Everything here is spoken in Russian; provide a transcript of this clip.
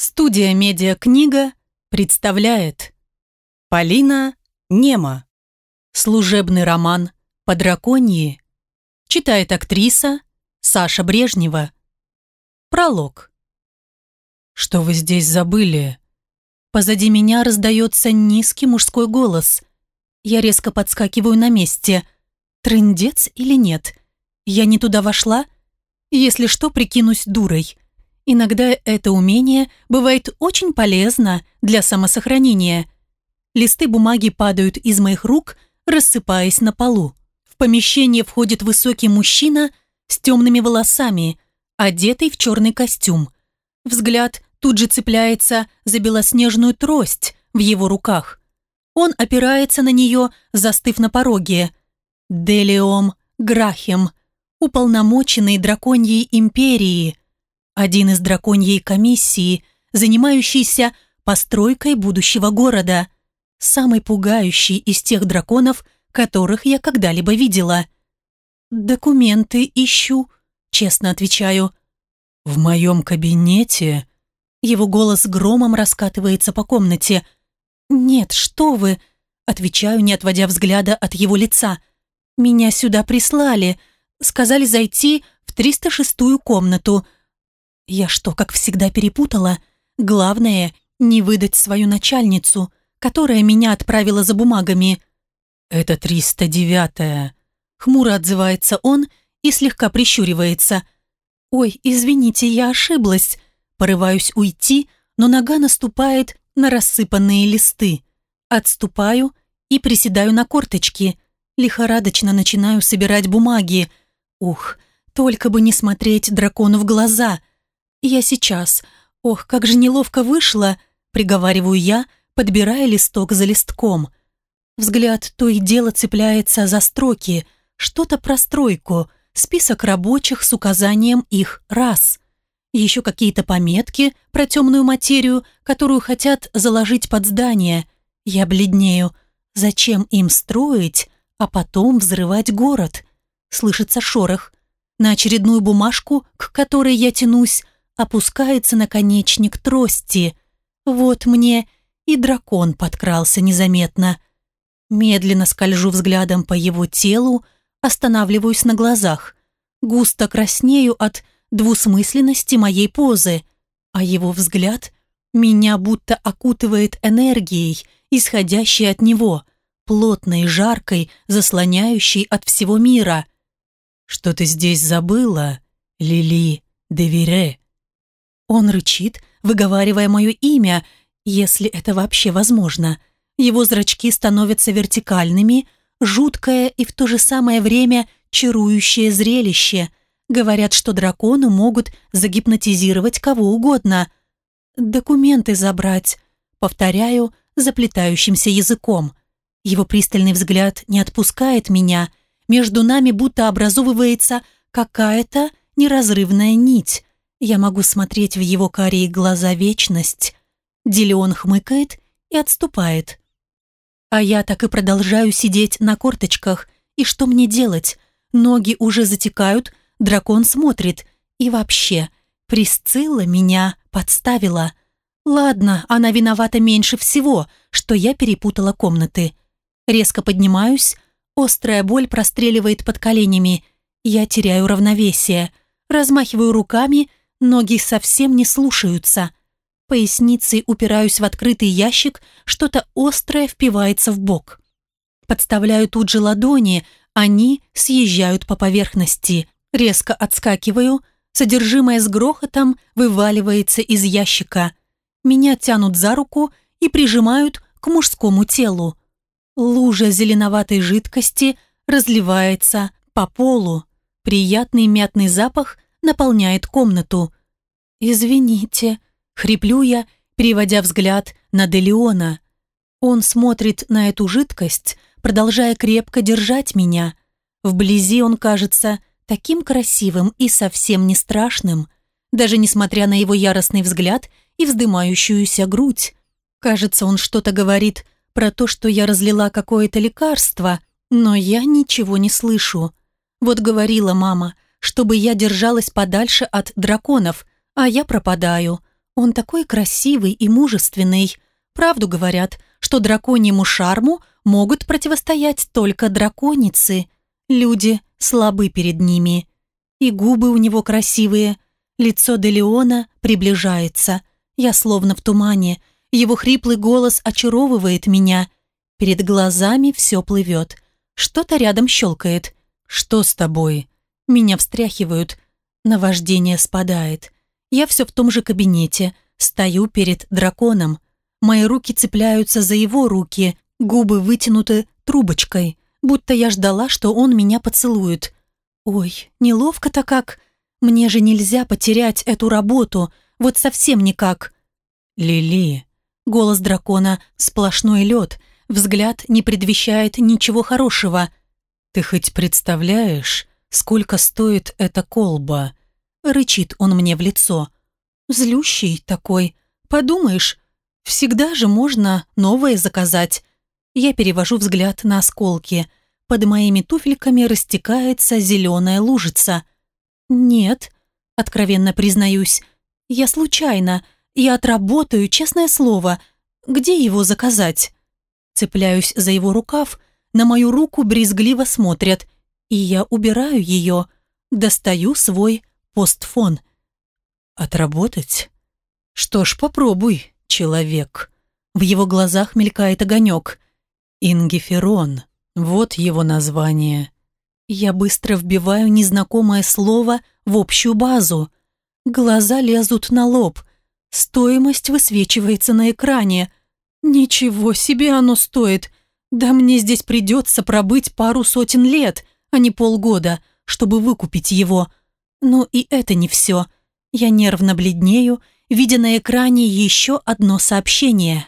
Студия «Медиакнига» представляет Полина Нема Служебный роман «По драконьи» Читает актриса Саша Брежнева Пролог «Что вы здесь забыли?» Позади меня раздается низкий мужской голос. Я резко подскакиваю на месте. Трындец или нет? Я не туда вошла? Если что, прикинусь дурой. Иногда это умение бывает очень полезно для самосохранения. Листы бумаги падают из моих рук, рассыпаясь на полу. В помещение входит высокий мужчина с темными волосами, одетый в черный костюм. Взгляд тут же цепляется за белоснежную трость в его руках. Он опирается на нее, застыв на пороге. Делиом Грахем, уполномоченный драконьей империи – один из драконьей комиссии, занимающийся постройкой будущего города, самый пугающий из тех драконов, которых я когда-либо видела. «Документы ищу», — честно отвечаю. «В моем кабинете?» Его голос громом раскатывается по комнате. «Нет, что вы!» — отвечаю, не отводя взгляда от его лица. «Меня сюда прислали. Сказали зайти в 306-ю комнату. Я что, как всегда перепутала? Главное, не выдать свою начальницу, которая меня отправила за бумагами. Это 309-я. Хмуро отзывается он и слегка прищуривается. Ой, извините, я ошиблась. Порываюсь уйти, но нога наступает на рассыпанные листы. Отступаю и приседаю на корточки. Лихорадочно начинаю собирать бумаги. Ух, только бы не смотреть дракону в глаза. «Я сейчас. Ох, как же неловко вышло!» — приговариваю я, подбирая листок за листком. Взгляд то и дело цепляется за строки, что-то про стройку, список рабочих с указанием их раз, Еще какие-то пометки про темную материю, которую хотят заложить под здание. Я бледнею. Зачем им строить, а потом взрывать город? Слышится шорох. На очередную бумажку, к которой я тянусь, опускается наконечник трости. Вот мне и дракон подкрался незаметно. Медленно скольжу взглядом по его телу, останавливаюсь на глазах. Густо краснею от двусмысленности моей позы, а его взгляд меня будто окутывает энергией, исходящей от него, плотной, и жаркой, заслоняющей от всего мира. «Что ты здесь забыла, Лили Девере?» Он рычит, выговаривая мое имя, если это вообще возможно. Его зрачки становятся вертикальными, жуткое и в то же самое время чарующее зрелище. Говорят, что драконы могут загипнотизировать кого угодно. «Документы забрать», — повторяю заплетающимся языком. Его пристальный взгляд не отпускает меня. Между нами будто образовывается какая-то неразрывная нить. Я могу смотреть в его карие глаза вечность. Делеон хмыкает и отступает. А я так и продолжаю сидеть на корточках. И что мне делать? Ноги уже затекают, дракон смотрит. И вообще, Присцилла меня подставила. Ладно, она виновата меньше всего, что я перепутала комнаты. Резко поднимаюсь, острая боль простреливает под коленями. Я теряю равновесие, размахиваю руками Ноги совсем не слушаются. Поясницей упираюсь в открытый ящик, что-то острое впивается в бок. Подставляю тут же ладони, они съезжают по поверхности. Резко отскакиваю, содержимое с грохотом вываливается из ящика. Меня тянут за руку и прижимают к мужскому телу. Лужа зеленоватой жидкости разливается по полу. Приятный мятный запах – наполняет комнату. «Извините», — хриплю я, переводя взгляд на Делиона. Он смотрит на эту жидкость, продолжая крепко держать меня. Вблизи он кажется таким красивым и совсем не страшным, даже несмотря на его яростный взгляд и вздымающуюся грудь. Кажется, он что-то говорит про то, что я разлила какое-то лекарство, но я ничего не слышу. Вот говорила мама — чтобы я держалась подальше от драконов, а я пропадаю. Он такой красивый и мужественный. Правду говорят, что драконьему шарму могут противостоять только драконицы. Люди слабы перед ними. И губы у него красивые. Лицо Делеона приближается. Я словно в тумане. Его хриплый голос очаровывает меня. Перед глазами все плывет. Что-то рядом щелкает. «Что с тобой?» Меня встряхивают, наваждение спадает. Я все в том же кабинете, стою перед драконом. Мои руки цепляются за его руки, губы вытянуты трубочкой, будто я ждала, что он меня поцелует. Ой, неловко-то как. Мне же нельзя потерять эту работу, вот совсем никак. Лили. Голос дракона — сплошной лед, взгляд не предвещает ничего хорошего. Ты хоть представляешь, Сколько стоит эта колба?» Рычит он мне в лицо. Злющий такой. Подумаешь, всегда же можно новое заказать. Я перевожу взгляд на осколки. Под моими туфельками растекается зеленая лужица. «Нет», — откровенно признаюсь, — «я случайно. Я отработаю, честное слово. Где его заказать?» Цепляюсь за его рукав. На мою руку брезгливо смотрят — и я убираю ее, достаю свой постфон. Отработать? Что ж, попробуй, человек. В его глазах мелькает огонек. Ингиферон. Вот его название. Я быстро вбиваю незнакомое слово в общую базу. Глаза лезут на лоб. Стоимость высвечивается на экране. Ничего себе оно стоит. Да мне здесь придется пробыть пару сотен лет — а не полгода, чтобы выкупить его. Но и это не все. Я нервно бледнею, видя на экране еще одно сообщение.